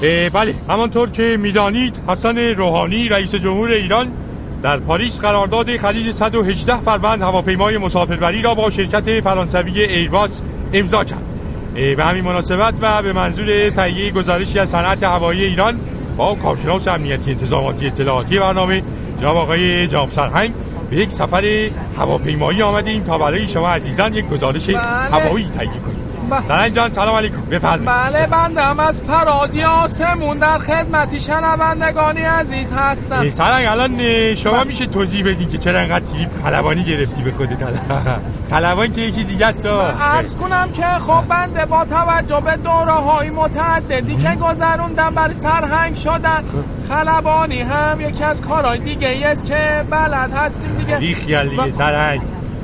بله همانطور که می‌دانید حسن روحانی رئیس جمهور ایران در پاریس قرارداد خرید 118 فروند هواپیمای مسافربری را با شرکت فرانسوی ایرباس امضا کرد به همین مناسبت و به منظور تهیه گزارشی از صنعت هوایی ایران با کارشناس امنیتی انتظاماتی اطلاعاتی برنامه جناب آقای جام سرهنگ به یک سفر هواپیمایی آمدیم تا برای شما عزیزان یک گزارش بله. هوایی تهیه کنیم سرنگ جان سلام علیکم. بفرمایید. بله بندم از فرازی آسمون در خدمتی شنوندگانی عزیز هستم. سرنگ الان شما. میشه توضیح بدین که چرا انقدر تریپ خلبانی گرفتی به خودت خلبان که یکی دیگه است عرض کنم که خب بنده با توجه به دوره های متعددی که گذروندم برای سرهنگ شدن خب. خلبانی هم یکی از کارهای دیگه است که بلد هستیم دیگه. بی خیال دیگه سرهنگ.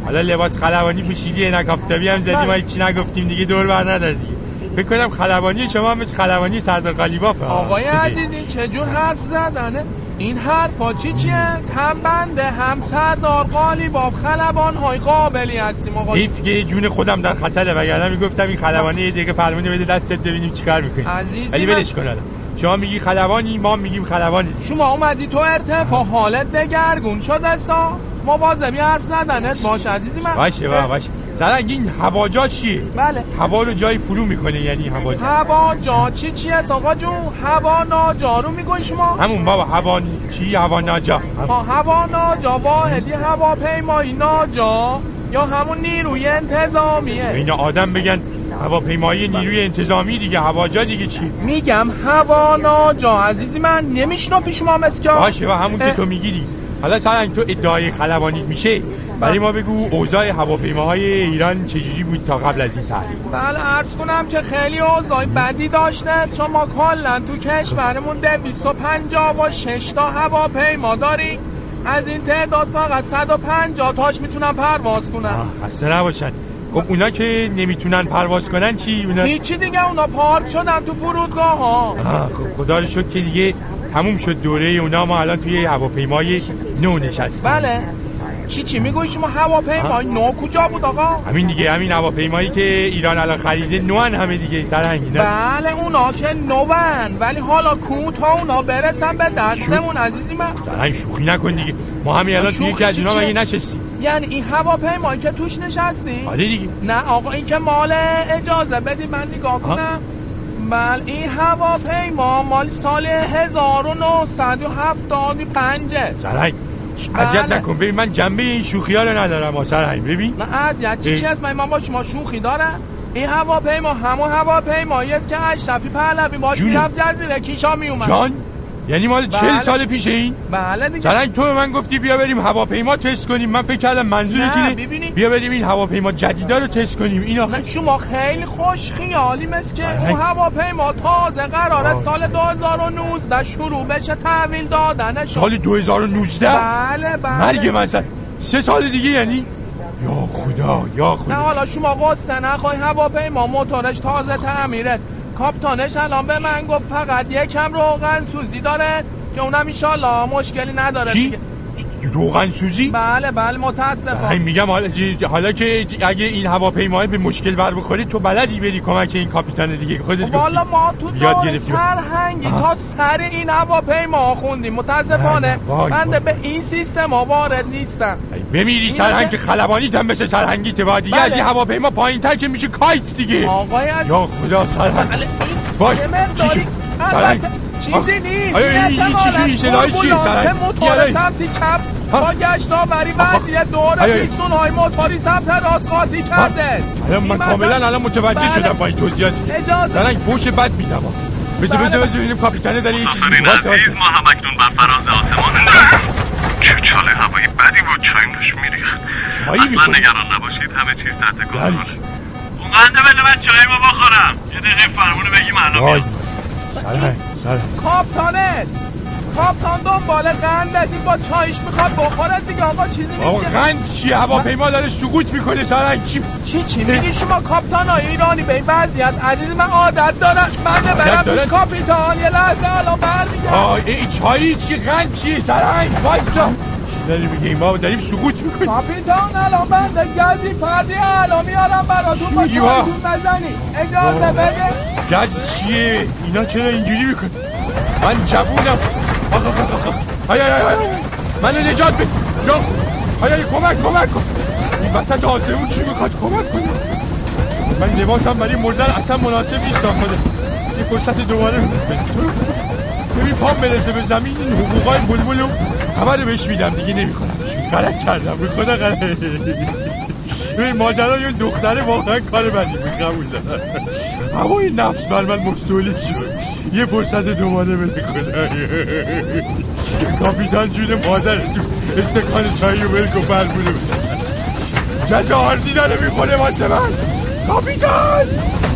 حالا لباس خلبانی پوشیدی عینک آفتابی هم زدی ما. چی نگفتیم دیگه دور بر ندادی فکر کنم خلبانی شما مثل خلبانی سردار قلیباف. آقای عزیز این چه جور حرف زدنه؟ این حرفا چی چی است هم بنده هم سردار قالیباف خلبان های قابلی هستیم آقا. حیف که جون خودم در خطره وگرنه می‌گفتم این خلبانی دیگه فرمونه بده دستت ببینیم چیکار می‌کنی. ولی ولش کن شما میگی خلبانی ما میگیم خلبانی شما اومدی تو ارتفاع حالت دگرگون شده سا مواظبی حرف زدنت. باش عزیزی من. باشه با باشه. سرنگ این هواجا چیه؟ بله. هوا رو جای فرو می‌کنه یعنی هواجا هواجا چی چی است آقا جون؟ هوا ناجا رو میگوی شما. همون بابا هوا چی؟ هوا ناجا. هوا ناجا واحدی هواپیمایی ناجا. یا همون نیروی انتظامیه. این آدم بگن هواپیمایی نیروی انتظامی دیگه هواجا دیگه چی؟ میگم هوا ناجا عزیزی من نمیشنافی شما مسکا؟ باشه و همون که تو می‌گیری حالا سرنگ تو ادعای خلبانی میشه برای ما بگو اوضاع هواپیماهای ایران چجوری بود تا قبل از این تحریم؟ بله عرض کنم که خیلی اوضاع بدی داشته شما کلا تو کشورمون 250 و 6 تا هواپیما داری. از این تعداد فقط 150 تاش می‌تونن پرواز کنن خسته نباشن. خب اونا که نمی‌تونن پرواز کنن چی؟ اونا هیچی دیگه اونا پارک شدن تو فرودگاه ها خب خدا رو شد که دیگه تموم شد دوره اونا. ما الان توی هواپیمای نو نشستیم. بله. چی چی میگوی شما؟ هواپیمای نو کجا بود آقا؟ همین دیگه همین هواپیمایی که ایران الان خریده. نوان همه دیگه سرهنگی نه؟ بله اونا که نوان. ولی حالا کو تا اونا برسن به دستمون عزیزی من. سرهنگ شوخی نکن دیگه. ما همین الان توی یکی از اینا مگه نشستیم؟ یعنی این هواپیمایی که توش نشستی؟ آره دیگه. نه آقا این که مال اجازه بدی من نگاه کنم. بله این هواپیما مال سال 1975 سرنگ اذیت بله. نکن. ببین من جنبه این شوخی ها رو ندارم سرنگ ببین. نه اذیت چی چی از من با شما شوخی دارم. این هواپیما همون هواپیمایی است که اشرفی پهلوی باش می‌رفت جزیره کیشا میومد. جان. یعنی مال چل بله. سال پیش این؟ بله دیگه. سرنگ تو به من گفتی بیا بریم هواپیما تست کنیم. من فکر کردم منظورت اینه بیا بریم این هواپیما جدیدا رو تست کنیم. اینا خ... شما خیلی خوش خیالی مثل که بله. اون هواپیما تازه قرار است سال 2019 شروع بشه تحویل دادنش. سال 2019 بله بله. مرگ من سه سال دیگه یعنی؟ یا خدا یا خدا. نه حالا شما قصه نخوای. هواپیما موتورش تازه تعمیر است. کاپتانش الان به من گفت فقط یکم روغن سوزی داره که اونم ایشالله مشکلی نداره چی؟ روغن سوزی؟ بله بله متاسفم. میگم حالا, حالا که اگه این هواپیمای به مشکل بر بخوری تو بلدی بری کمک این کاپیتان دیگه خودت والا ما تو دار سرهنگی تا سر این هواپیما خوندیم. متاسفانه. بنده به این سیستم وارد نیستم. بمیری سرهنگ خلبانی تن بشه سرهنگی تبا دیگه از این بله. هواپیما پایین تر که میشه کایت دیگه. آقای یا خدا سرهنگ. بله وای. چیزی نیست. این چی این صدای چی موتور سمتی کپ با گشت آوری وضعیت دور پیستون های موتوری سمت راست قاطی کرده. من کاملا الان متوجه شدم با این توضیحات. سرنگ فوش بد میدم. بذار بذار بذار ببینیم کاپیتانه داره یه چیزی واسه واسه ما همکنون بر فراز آسمان چه چاله هوایی بدی بود چنگش میریخت. اصلا نگران نباشید همه چیز تحت کنترل. اون قنده بده من چای ما بخورم. یه دقیقه فرمونه بگیم الان سرنگ کاپتانه کاپتان دنبال قند است این با چایش می‌خواد بخوره دیگه آقا چیزی نیست آقا قند چی؟ هواپیما داره سقوط می‌کنه سرنگ. چی؟ چی چی؟ میگی شما کاپتان های ایرانی به این وضعیت؟ عزیز من عادت دارم. من برم پیش کاپیتان. یه لحظه الان برمیگردم. این چایی چی؟ قند چی؟ سرنگ وایسا. داری میگه ما داریم سقوط می‌کنیم. کاپیتان الان بنده گزی فردی الان میارم براتون با چایتون بزنی اجازه بده گز چیه؟ اینا چرا اینجوری میکن من جوونم. های های های. من نجات بده یا های کمک کمک. کن این وسط آسمون چی می‌خواد؟ کمک کنه. من لباسم برای مردن اصلا مناسب نیست داخله یه فرصت دوباره ببین پام برسه به زمین این حقوقای بلبل رو همه رو بهش میدم. دیگه نمی‌کنم غلط کردم. به خدا غلط. ببین ماجرا یه دختره واقعا کار بدی قبول دارم. اما این نفس بر من مستولی شد. یه فرصت دوباره بده خدا کاپیتان جون مادرتون استکان چایی و ولک و فرمونه جزا آردی داره می‌خوره واسه من. کاپیتان!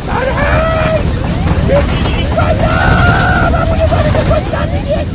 درهی ببینی خدا! همونه داره به خود زمینی